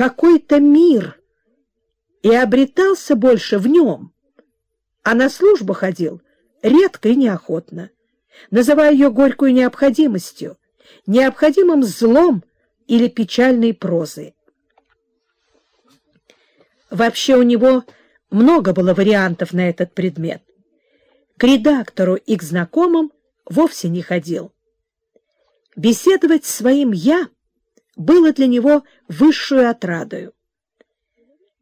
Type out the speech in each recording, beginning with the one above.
какой-то мир и обретался больше в нем, а на службу ходил редко и неохотно, называя ее горькую необходимостью, необходимым злом или печальной прозой. Вообще у него много было вариантов на этот предмет. К редактору и к знакомым вовсе не ходил. Беседовать своим «я» было для него высшую отрадою.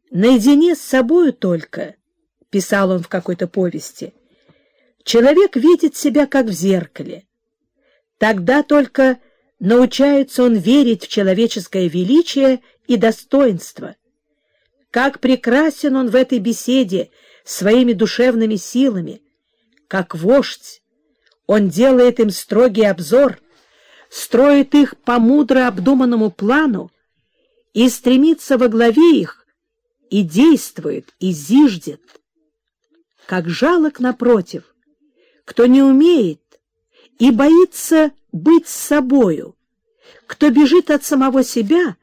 «Наедине с собою только», — писал он в какой-то повести, — «человек видит себя как в зеркале. Тогда только научается он верить в человеческое величие и достоинство. Как прекрасен он в этой беседе своими душевными силами, как вождь. Он делает им строгий обзор, строит их по мудро обдуманному плану и стремится во главе их, и действует, и зиждет. Как жалок, напротив, кто не умеет и боится быть с собою, кто бежит от самого себя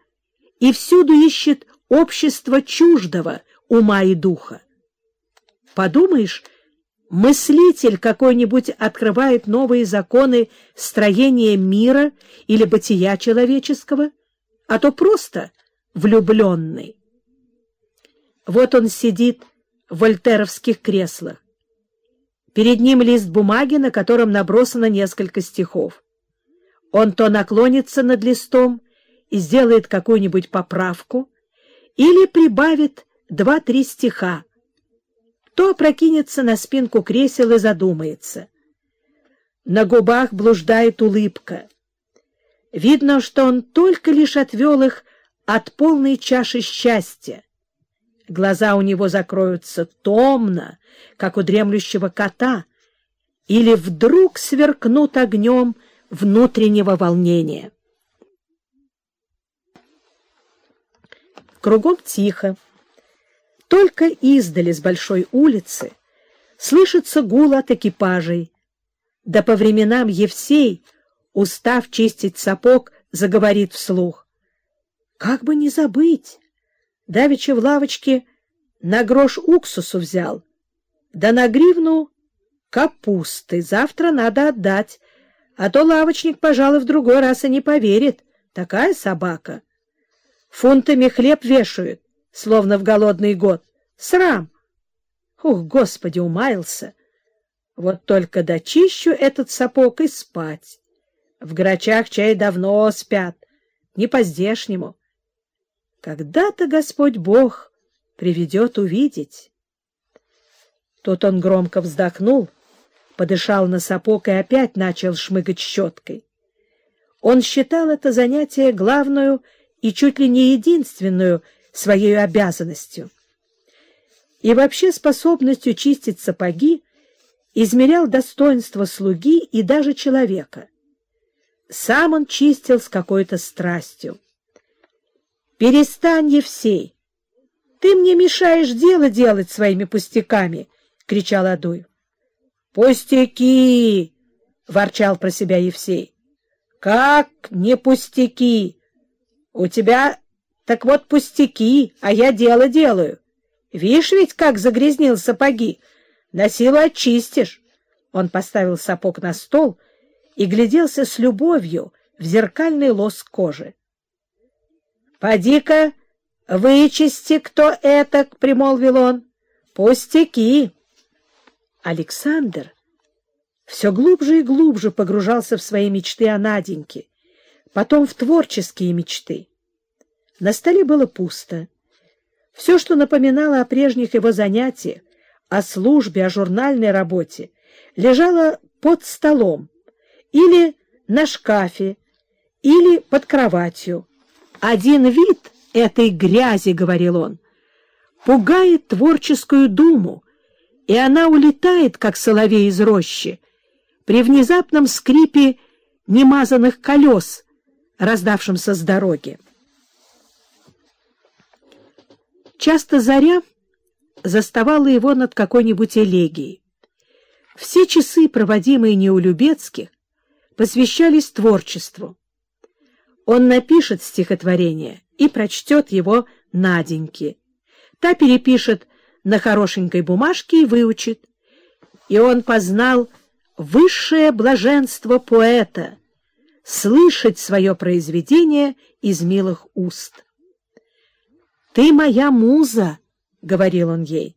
и всюду ищет общество чуждого ума и духа. Подумаешь, мыслитель какой-нибудь открывает новые законы строения мира или бытия человеческого, а то просто влюбленный. Вот он сидит в вольтеровских креслах. Перед ним лист бумаги, на котором набросано несколько стихов. Он то наклонится над листом и сделает какую-нибудь поправку, или прибавит два-три стиха, то опрокинется на спинку кресел и задумается. На губах блуждает улыбка. Видно, что он только лишь отвел их от полной чаши счастья. Глаза у него закроются томно, как у дремлющего кота, или вдруг сверкнут огнем внутреннего волнения. Кругом тихо. Только издали с большой улицы слышится гул от экипажей. Да по временам Евсей, устав чистить сапог, заговорит вслух. Как бы не забыть! Давеча в лавочке на грош уксусу взял, да на гривну капусты завтра надо отдать, а то лавочник, пожалуй, в другой раз и не поверит. Такая собака. Фунтами хлеб вешают, словно в голодный год. Срам! Ух, Господи, умаялся! Вот только дочищу этот сапог и спать. В грачах чай давно спят, не по-здешнему. Когда-то Господь Бог приведет увидеть. Тут он громко вздохнул, подышал на сапог и опять начал шмыгать щеткой. Он считал это занятие главную и чуть ли не единственную своей обязанностью. И вообще способностью чистить сапоги измерял достоинство слуги и даже человека. Сам он чистил с какой-то страстью. «Перестань, Евсей! Ты мне мешаешь дело делать своими пустяками!» — кричал Адуев. «Пустяки!» — ворчал про себя Евсей. «Как не пустяки? У тебя так вот пустяки, а я дело делаю. Видишь ведь, как загрязнил сапоги? На силу очистишь». Он поставил сапог на стол и гляделся с любовью в зеркальный лос кожи. «Поди-ка, вычисти, кто это, — примолвил он. — Пустяки!» Александр все глубже и глубже погружался в свои мечты о Наденьке, потом в творческие мечты. На столе было пусто. Все, что напоминало о прежних его занятиях, о службе, о журнальной работе, лежало под столом или на шкафе, или под кроватью. Один вид этой грязи, — говорил он, — пугает творческую думу, и она улетает, как соловей из рощи, при внезапном скрипе немазанных колес, раздавшемся с дороги. Часто заря заставала его над какой-нибудь элегией. Все часы, проводимые не у Любецких, посвящались творчеству. Он напишет стихотворение — и прочтет его Наденьке. Та перепишет на хорошенькой бумажке и выучит. И он познал высшее блаженство поэта — слышать свое произведение из милых уст. «Ты моя муза», — говорил он ей,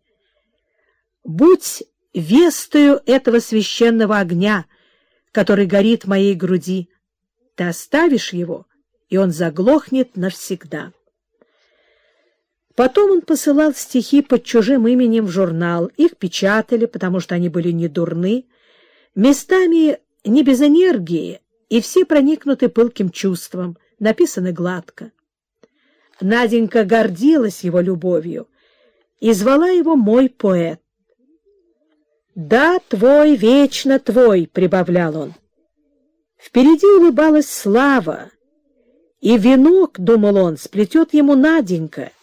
— «будь вестою этого священного огня, который горит в моей груди. Ты оставишь его, и он заглохнет навсегда». Потом он посылал стихи под чужим именем в журнал. Их печатали, потому что они были не дурны, местами не без энергии, и все проникнуты пылким чувством, написаны гладко. Наденька гордилась его любовью и звала его «мой поэт». «Да, твой, вечно твой», — прибавлял он. Впереди улыбалась слава, и венок, — думал он, — сплетет ему Наденька —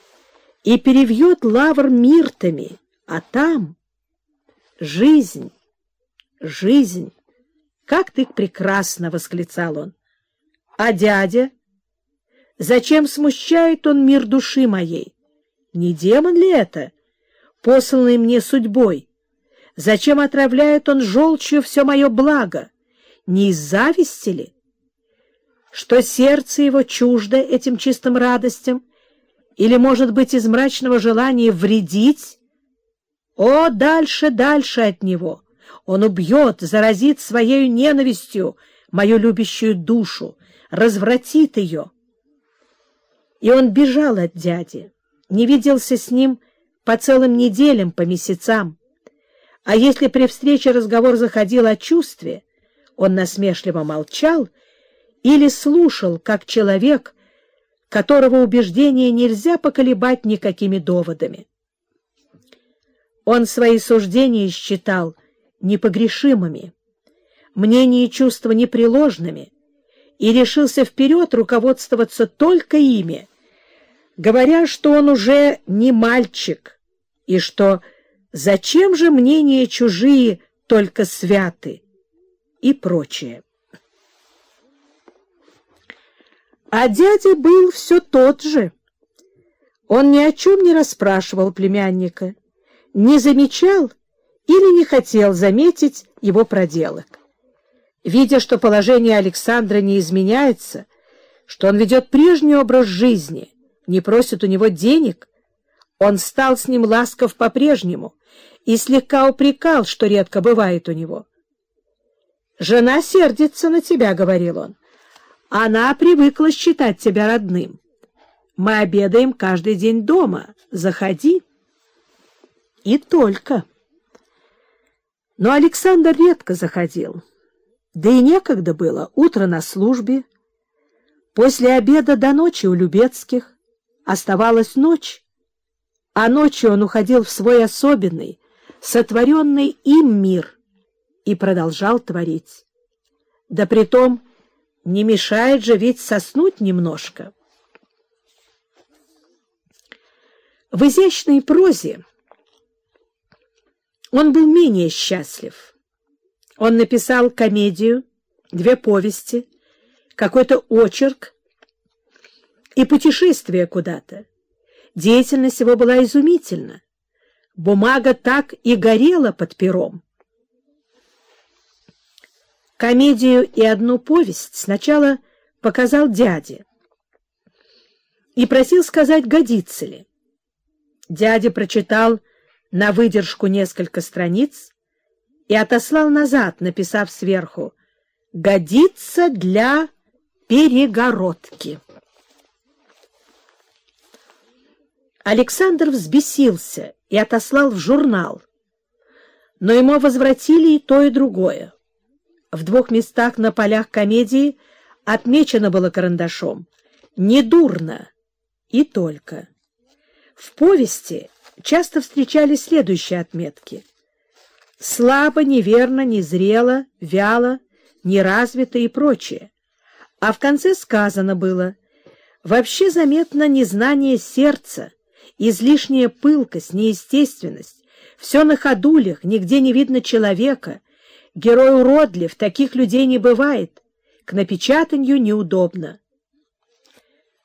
и перевьет лавр миртами, а там жизнь, жизнь. Как ты прекрасно! — восклицал он. А дядя? Зачем смущает он мир души моей? Не демон ли это, посланный мне судьбой? Зачем отравляет он желчью все мое благо? Не из зависти ли? Что сердце его чуждо этим чистым радостям, или, может быть, из мрачного желания вредить? О, дальше, дальше от него! Он убьет, заразит своей ненавистью мою любящую душу, развратит ее. И он бежал от дяди, не виделся с ним по целым неделям, по месяцам. А если при встрече разговор заходил о чувстве, он насмешливо молчал или слушал, как человек, которого убеждения нельзя поколебать никакими доводами. Он свои суждения считал непогрешимыми, мнения и чувства непреложными, и решился вперед руководствоваться только ими, говоря, что он уже не мальчик, и что «зачем же мнения чужие только святы?» и прочее. А дядя был все тот же. Он ни о чем не расспрашивал племянника, не замечал или не хотел заметить его проделок. Видя, что положение Александра не изменяется, что он ведет прежний образ жизни, не просит у него денег, он стал с ним ласков по-прежнему и слегка упрекал, что редко бывает у него. «Жена сердится на тебя», — говорил он. Она привыкла считать тебя родным. Мы обедаем каждый день дома. Заходи. И только. Но Александр редко заходил. Да и некогда было. Утро на службе. После обеда до ночи у Любецких. Оставалась ночь. А ночью он уходил в свой особенный, сотворенный им мир и продолжал творить. Да притом не мешает же ведь соснуть немножко. В изящной прозе он был менее счастлив. Он написал комедию, две повести, какой-то очерк и путешествие куда-то. Деятельность его была изумительна. Бумага так и горела под пером. Комедию и одну повесть сначала показал дяде и просил сказать, годится ли. Дядя прочитал на выдержку несколько страниц и отослал назад, написав сверху «Годится для перегородки». Александр взбесился и отослал в журнал, но ему возвратили и то, и другое. В двух местах на полях комедии отмечено было карандашом «Недурно» и только. В повести часто встречались следующие отметки. Слабо, неверно, незрело, вяло, неразвито и прочее. А в конце сказано было «Вообще заметно незнание сердца, излишняя пылкость, неестественность, все на ходулях, нигде не видно человека, Герой уродлив, таких людей не бывает. К напечатанию неудобно.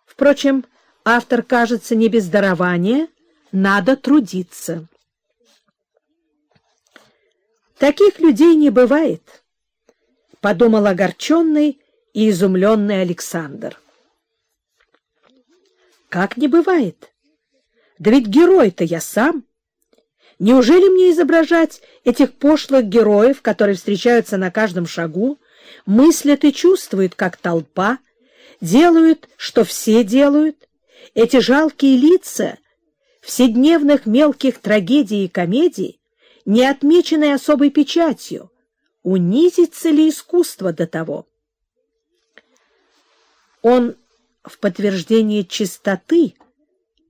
Впрочем, автор, кажется, не без дарования, надо трудиться. Таких людей не бывает, — подумал огорченный и изумленный Александр. Как не бывает? Да ведь герой-то я сам. Неужели мне изображать этих пошлых героев, которые встречаются на каждом шагу, мыслят и чувствуют, как толпа, делают, что все делают, эти жалкие лица вседневных мелких трагедий и комедий, не отмеченные особой печатью, унизится ли искусство до того? Он в подтверждение чистоты,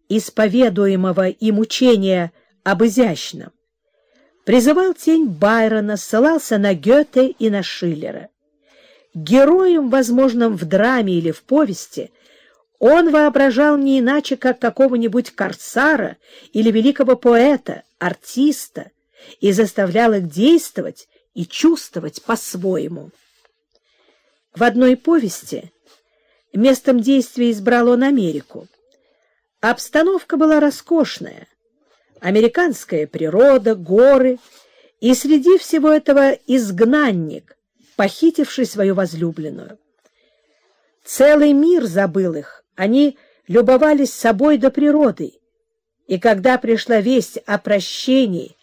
исповедуемого им учения об изящном, призывал тень Байрона, ссылался на Гёте и на Шиллера. Героем, возможным в драме или в повести, он воображал не иначе, как какого-нибудь корсара или великого поэта, артиста, и заставлял их действовать и чувствовать по-своему. В одной повести местом действия избрал он Америку. Обстановка была роскошная. Американская природа, горы, и среди всего этого изгнанник, похитивший свою возлюбленную. Целый мир забыл их, они любовались собой до природы, и когда пришла весть о прощении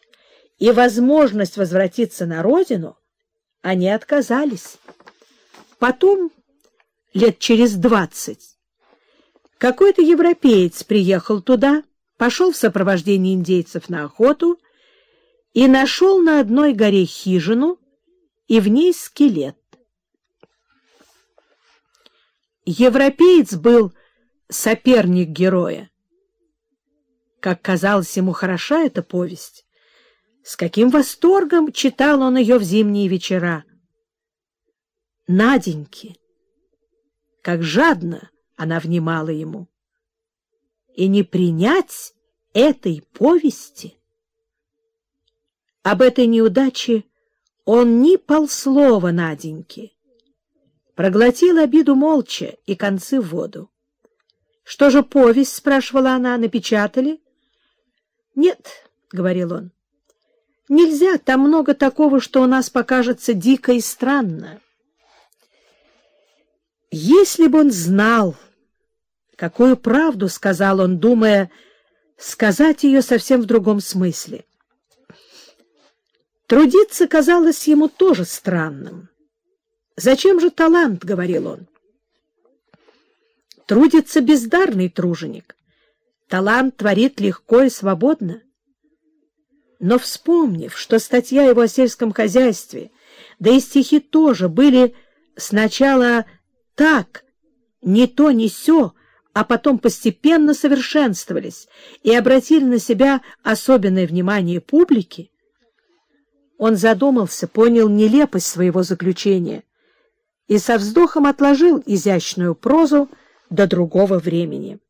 и возможность возвратиться на родину, они отказались. Потом, лет через двадцать, какой-то европеец приехал туда, пошел в сопровождении индейцев на охоту и нашел на одной горе хижину и в ней скелет. Европеец был соперник героя. Как казалось ему хороша эта повесть, с каким восторгом читал он ее в зимние вечера. Наденьки, как жадно она внимала ему. И не принять этой повести. Об этой неудаче он ни полслова Наденьки. Проглотил обиду молча и концы в воду. — Что же повесть? — спрашивала она. — Напечатали? — Нет, — говорил он. Нельзя, там много такого, что у нас покажется дико и странно. Если бы он знал, какую правду сказал он, думая, сказать ее совсем в другом смысле. Трудиться казалось ему тоже странным. «Зачем же талант?» — говорил он. Трудится бездарный труженик. Талант творит легко и свободно. Но вспомнив, что статья его о сельском хозяйстве, да и стихи тоже были сначала так, не то, не сё, а потом постепенно совершенствовались и обратили на себя особенное внимание публики, он задумался, понял нелепость своего заключения и со вздохом отложил изящную прозу до другого времени.